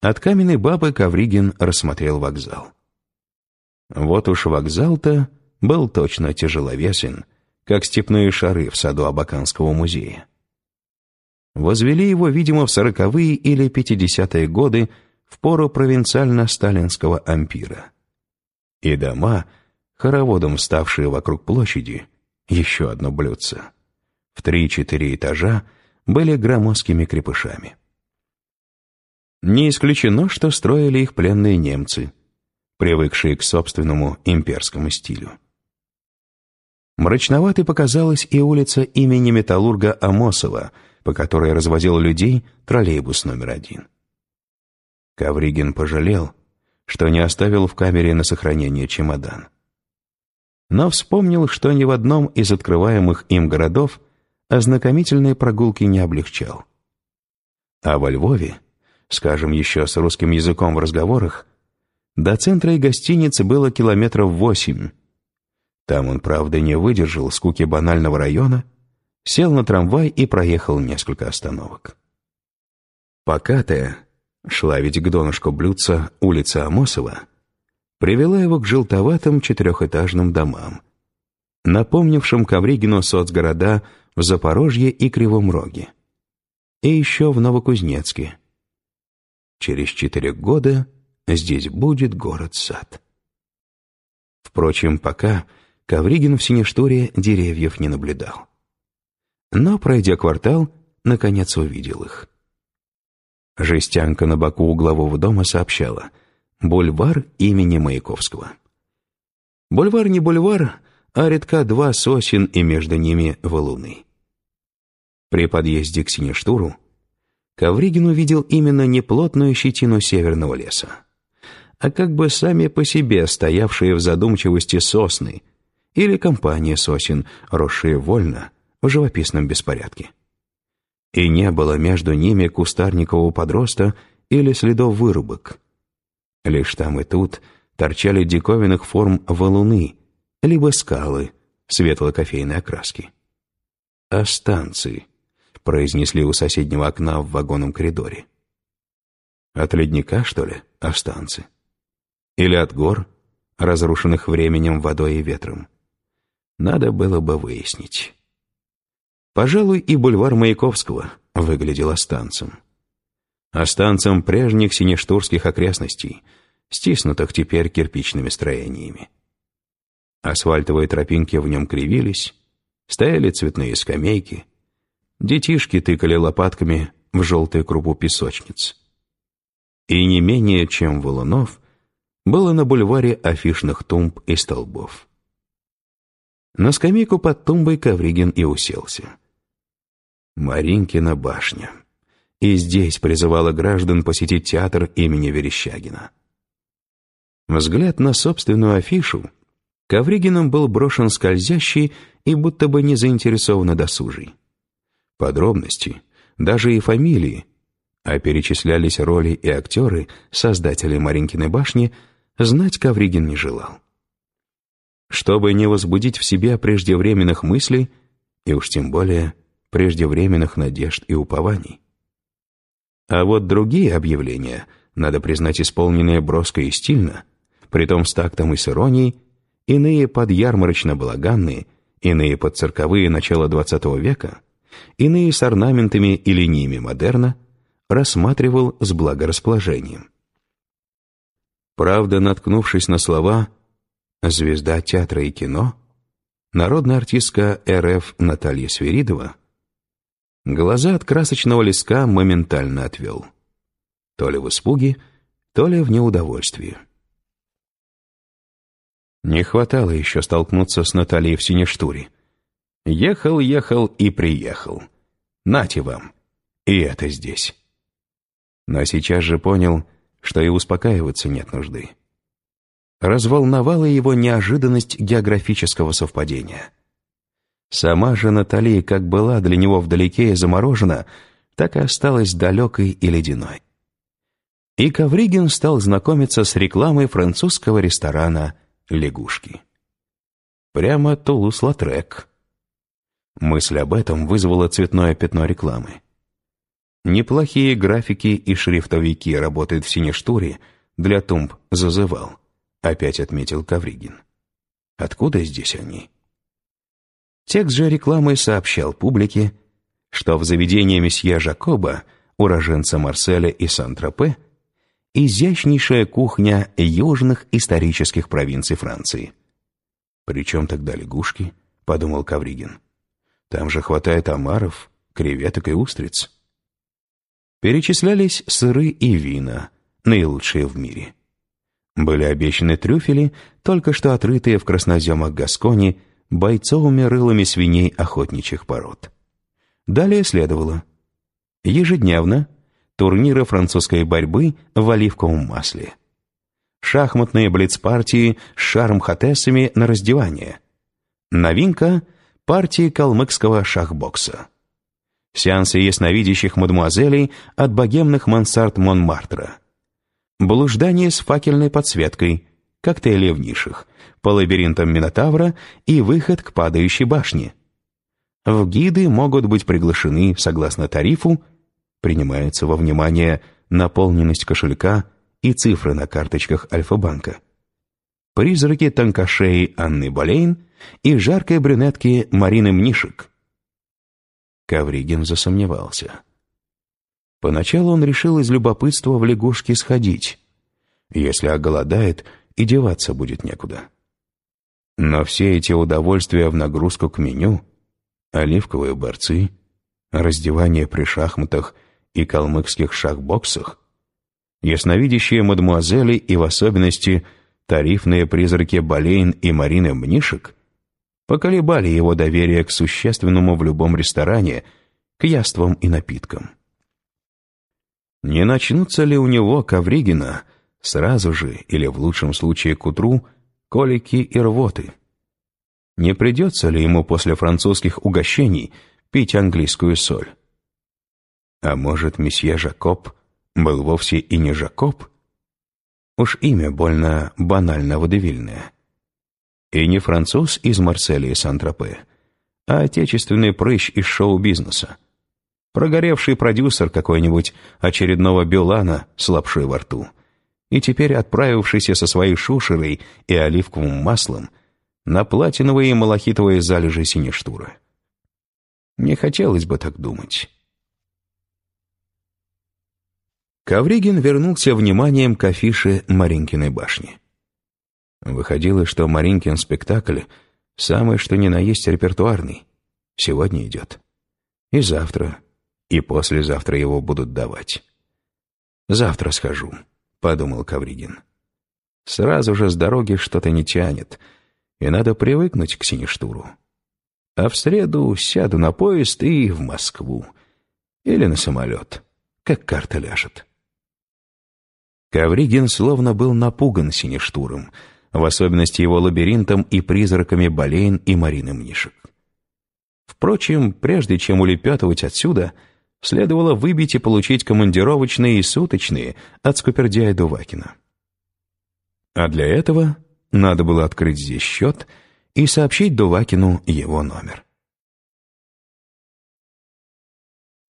От каменной бабы Ковригин рассмотрел вокзал. Вот уж вокзал-то был точно тяжеловесен, как степные шары в саду Абаканского музея. Возвели его, видимо, в сороковые или пятидесятые годы в пору провинциально-сталинского ампира. И дома, хороводом ставшие вокруг площади, еще одно блюдце, в три-четыре этажа были громоздкими крепышами. Не исключено, что строили их пленные немцы, привыкшие к собственному имперскому стилю. Мрачноватой показалась и улица имени металлурга Амосова – по которой развозил людей троллейбус номер один. Кавригин пожалел, что не оставил в камере на сохранение чемодан. Но вспомнил, что ни в одном из открываемых им городов ознакомительные прогулки не облегчал. А во Львове, скажем еще с русским языком в разговорах, до центра и гостиницы было километров восемь. Там он, правда, не выдержал скуки банального района — сел на трамвай и проехал несколько остановок. Покатая, шла ведь к донышку блюдца улица Амосова, привела его к желтоватым четырехэтажным домам, напомнившим Ковригину соцгорода в Запорожье и Кривом Роге. И еще в Новокузнецке. Через четыре года здесь будет город-сад. Впрочем, пока Ковригин в Синештуре деревьев не наблюдал но, пройдя квартал, наконец увидел их. Жестянка на боку углового дома сообщала «Бульвар имени Маяковского». Бульвар не бульвар, а редка два сосен и между ними валуны. При подъезде к Синештуру Ковригин увидел именно не плотную щетину северного леса, а как бы сами по себе стоявшие в задумчивости сосны или компания сосен, росшие вольно, в живописном беспорядке. И не было между ними кустарникового подроста или следов вырубок. Лишь там и тут торчали диковинных форм валуны, либо скалы светло-кофейной окраски. «Останцы», — произнесли у соседнего окна в вагонном коридоре. От ледника, что ли, останцы? Или от гор, разрушенных временем, водой и ветром? Надо было бы выяснить. Пожалуй, и бульвар Маяковского выглядел останцем. Останцем прежних синештурских окрестностей, стиснутых теперь кирпичными строениями. Асфальтовые тропинки в нем кривились, стояли цветные скамейки, детишки тыкали лопатками в желтую крупу песочниц. И не менее, чем Волунов, было на бульваре афишных тумб и столбов. На скамейку под тумбой Ковригин и уселся. Маринкина башня. И здесь призывала граждан посетить театр имени Верещагина. Взгляд на собственную афишу Ковригиным был брошен скользящий и будто бы не заинтересованно досужий. Подробности, даже и фамилии, а перечислялись роли и актеры, создатели Маринкиной башни, знать Ковригин не желал. Чтобы не возбудить в себе преждевременных мыслей, и уж тем более – преждевременных надежд и упований. А вот другие объявления, надо признать, исполненные броско и стильно, притом с тактом и с иронией, иные под ярмарочно-балаганные, иные под цирковые начала XX века, иные с орнаментами и линиями модерна, рассматривал с благорасположением. Правда, наткнувшись на слова «звезда театра и кино», народная артистка РФ Наталья Свиридова Глаза от красочного леска моментально отвел. То ли в испуге, то ли в неудовольствии. Не хватало еще столкнуться с Натальей в Синештуре. Ехал, ехал и приехал. Нате вам. И это здесь. Но сейчас же понял, что и успокаиваться нет нужды. Разволновала его неожиданность географического совпадения — Сама же Натали как была для него вдалеке и заморожена, так и осталась далекой и ледяной. И Ковригин стал знакомиться с рекламой французского ресторана «Лягушки». Прямо Тулус-Латрек. Мысль об этом вызвала цветное пятно рекламы. Неплохие графики и шрифтовики работают в синештуре для тумб зазывал, опять отметил Кавригин. Откуда здесь они? Текст же рекламы сообщал публике, что в заведении месье Жакоба, уроженца Марселя и Сан-Тропе, изящнейшая кухня южных исторических провинций Франции. «Причем тогда лягушки?» — подумал Кавригин. «Там же хватает омаров, креветок и устриц». Перечислялись сыры и вина, наилучшие в мире. Были обещаны трюфели, только что отрытые в красноземах Гаскони бойцовыми рылами свиней охотничьих пород. Далее следовало ежедневно турниры французской борьбы в оливковом масле, шахматные блиц-партии с шарм-хатесами на раздевание, новинка — партии калмыкского шахбокса, сеансы ясновидящих мадемуазелей от богемных мансард Монмартра, блуждание с факельной подсветкой, коктейли в нишах, по лабиринтам Минотавра и выход к падающей башне. В гиды могут быть приглашены, согласно тарифу, принимается во внимание наполненность кошелька и цифры на карточках Альфа-банка. Призраки тонкошеи Анны Болейн и жаркой брюнетки Марины Мнишек. Кавригин засомневался. Поначалу он решил из любопытства в лягушки сходить. Если оголодает, и деваться будет некуда. Но все эти удовольствия в нагрузку к меню, оливковые борцы, раздевание при шахматах и калмыкских шахбоксах, ясновидящие мадмуазели и в особенности тарифные призраки Болейн и Марины Мнишек поколебали его доверие к существенному в любом ресторане, к яствам и напиткам. Не начнутся ли у него, Ковригина, сразу же или в лучшем случае к утру, колики и рвоты? Не придется ли ему после французских угощений пить английскую соль? А может, месье Жакоб был вовсе и не Жакоб? Уж имя больно банально-водевильное. И не француз из Марселя и Сан-Тропе, а отечественный прыщ из шоу-бизнеса. Прогоревший продюсер какой-нибудь очередного Бюлана с лапшой во рту и теперь отправившийся со своей шушерой и оливковым маслом на платиновые и малахитовые залежи синештура. Не хотелось бы так думать. Ковригин вернулся вниманием к афише Маринкиной башни. Выходило, что Маринкин спектакль самый что ни на есть репертуарный. Сегодня идет. И завтра, и послезавтра его будут давать. Завтра схожу. — подумал Кавригин. «Сразу же с дороги что-то не тянет, и надо привыкнуть к синештуру. А в среду сяду на поезд и в Москву. Или на самолет, как карта ляжет». Кавригин словно был напуган синештуром, в особенности его лабиринтом и призраками Болейн и Марины Мнишек. Впрочем, прежде чем улепетывать отсюда — следовало выбить и получить командировочные и суточные от Скупердяя Дувакина. А для этого надо было открыть здесь счет и сообщить Дувакину его номер.